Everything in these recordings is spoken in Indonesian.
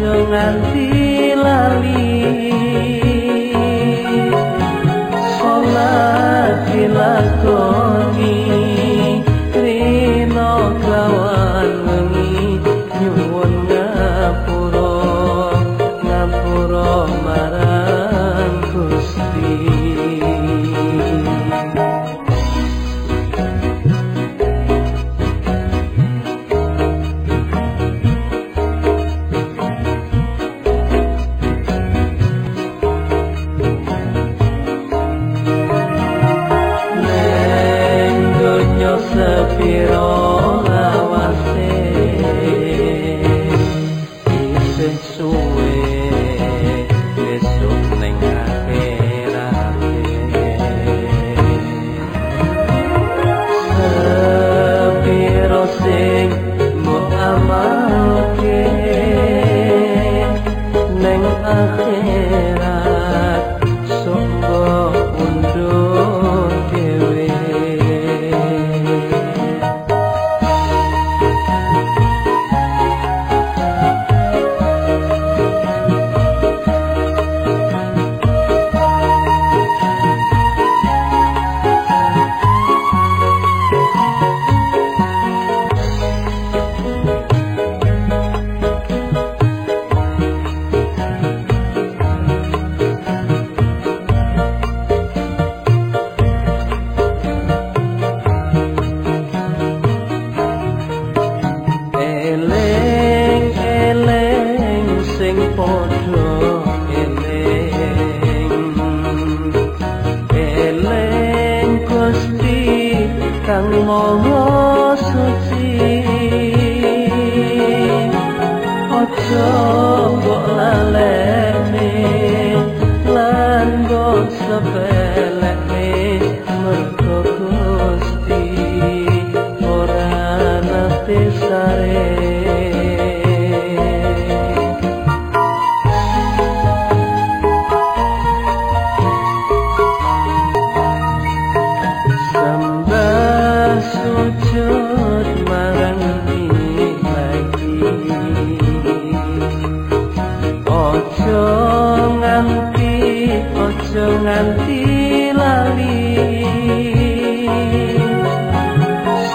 nganti Mọi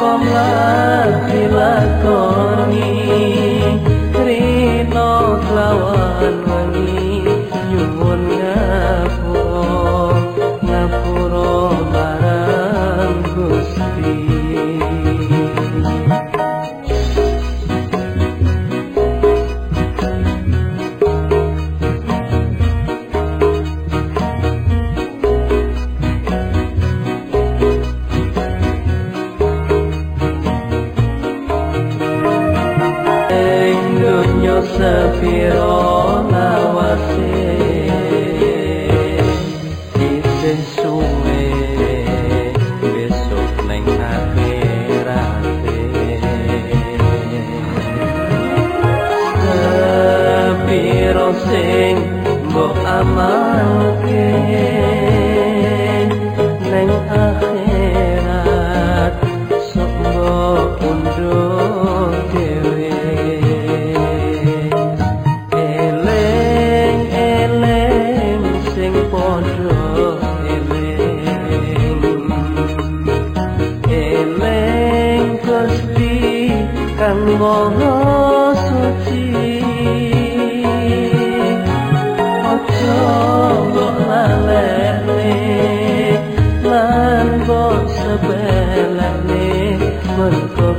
Somlah dilakoni Rino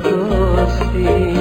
kosi